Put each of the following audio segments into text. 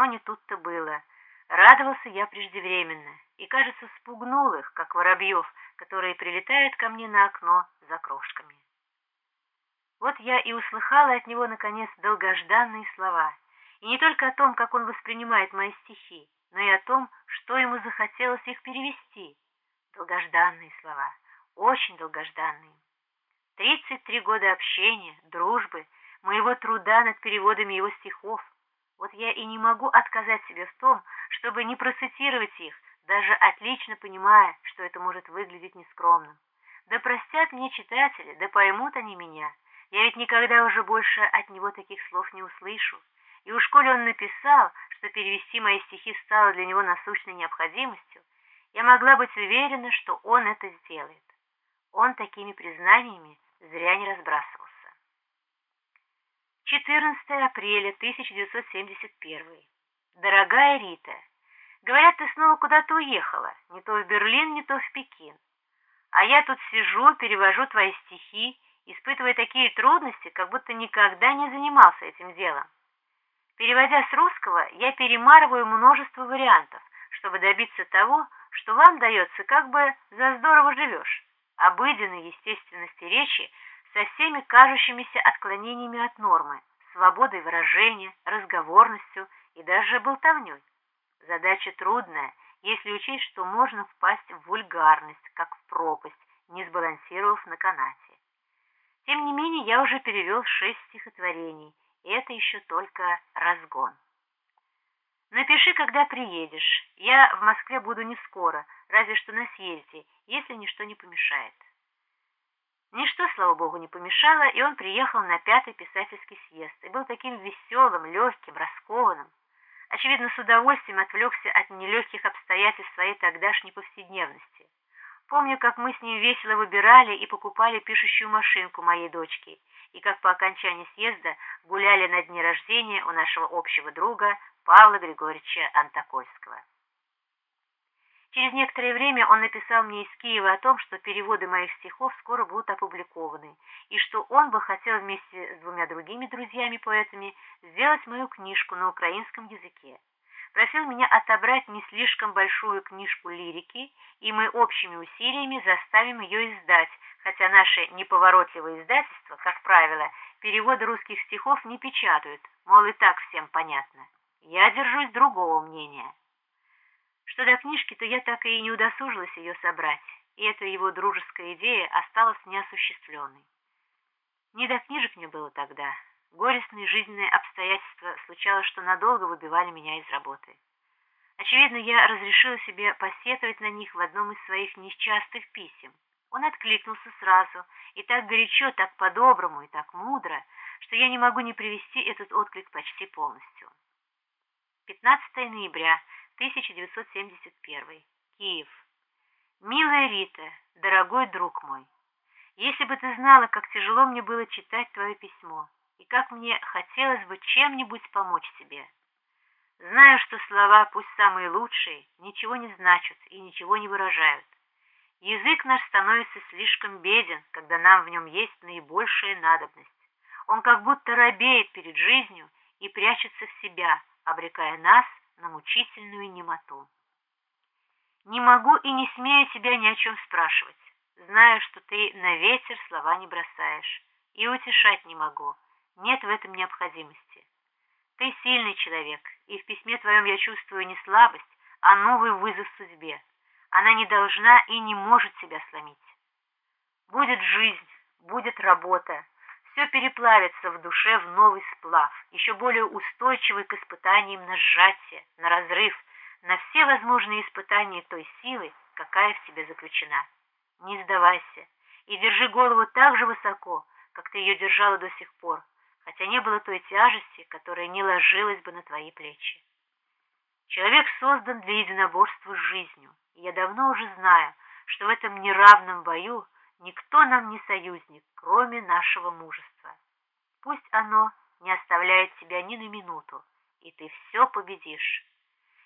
Но не тут-то было. Радовался я преждевременно и, кажется, спугнул их, как воробьев, которые прилетают ко мне на окно за крошками. Вот я и услыхала от него, наконец, долгожданные слова. И не только о том, как он воспринимает мои стихи, но и о том, что ему захотелось их перевести. Долгожданные слова, очень долгожданные. Тридцать три года общения, дружбы, моего труда над переводами его стихов. Вот я и не могу отказать себе в том, чтобы не процитировать их, даже отлично понимая, что это может выглядеть нескромным. Да простят мне читатели, да поймут они меня. Я ведь никогда уже больше от него таких слов не услышу. И уж коли он написал, что перевести мои стихи стало для него насущной необходимостью, я могла быть уверена, что он это сделает. Он такими признаниями зря не разбрасывался. 14 апреля 1971. Дорогая Рита, говорят, ты снова куда-то уехала, не то в Берлин, не то в Пекин. А я тут сижу, перевожу твои стихи, испытывая такие трудности, как будто никогда не занимался этим делом. Переводя с русского, я перемарываю множество вариантов, чтобы добиться того, что вам дается как бы за здорово живешь, обыденной естественности речи со всеми кажущимися отклонениями от нормы, свободой выражения, разговорностью и даже болтовней. Задача трудная, если учесть, что можно впасть в вульгарность, как в пропасть, не сбалансировав на канате. Тем не менее, я уже перевел шесть стихотворений, и это еще только разгон. Напиши, когда приедешь. Я в Москве буду не скоро, разве что на съезде, если ничто не помешает. Ничто, слава богу, не помешало, и он приехал на пятый писательский съезд и был таким веселым, легким, раскованным. Очевидно, с удовольствием отвлекся от нелегких обстоятельств своей тогдашней повседневности. Помню, как мы с ним весело выбирали и покупали пишущую машинку моей дочки, и как по окончании съезда гуляли на дне рождения у нашего общего друга Павла Григорьевича Антокольского. Через некоторое время он написал мне из Киева о том, что переводы моих стихов скоро будут опубликованы, и что он бы хотел вместе с двумя другими друзьями-поэтами сделать мою книжку на украинском языке просил меня отобрать не слишком большую книжку лирики, и мы общими усилиями заставим ее издать, хотя наши неповоротливые издательства, как правило, переводы русских стихов не печатают, мол, и так всем понятно. Я держусь другого мнения. Что до книжки, то я так и не удосужилась ее собрать, и эта его дружеская идея осталась неосуществленной. Не до книжек мне было тогда, Горестные жизненные обстоятельства случалось, что надолго выбивали меня из работы. Очевидно, я разрешила себе посетовать на них в одном из своих несчастных писем. Он откликнулся сразу, и так горячо, так по-доброму и так мудро, что я не могу не привести этот отклик почти полностью. 15 ноября 1971. Киев. Милая Рита, дорогой друг мой, если бы ты знала, как тяжело мне было читать твое письмо, и как мне хотелось бы чем-нибудь помочь тебе. Знаю, что слова, пусть самые лучшие, ничего не значат и ничего не выражают. Язык наш становится слишком беден, когда нам в нем есть наибольшая надобность. Он как будто робеет перед жизнью и прячется в себя, обрекая нас на мучительную немоту. Не могу и не смею тебя ни о чем спрашивать. Знаю, что ты на ветер слова не бросаешь, и утешать не могу. Нет в этом необходимости. Ты сильный человек, и в письме твоем я чувствую не слабость, а новый вызов судьбе. Она не должна и не может себя сломить. Будет жизнь, будет работа, все переплавится в душе в новый сплав, еще более устойчивый к испытаниям на сжатие, на разрыв, на все возможные испытания той силы, какая в тебе заключена. Не сдавайся и держи голову так же высоко, как ты ее держала до сих пор, хотя не было той тяжести, которая не ложилась бы на твои плечи. Человек создан для единоборства с жизнью, я давно уже знаю, что в этом неравном бою никто нам не союзник, кроме нашего мужества. Пусть оно не оставляет тебя ни на минуту, и ты все победишь.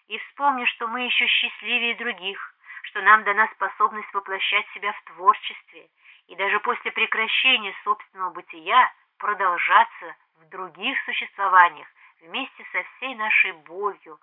И вспомни, что мы еще счастливее других, что нам дана способность воплощать себя в творчестве, и даже после прекращения собственного бытия продолжаться в других существованиях вместе со всей нашей болью,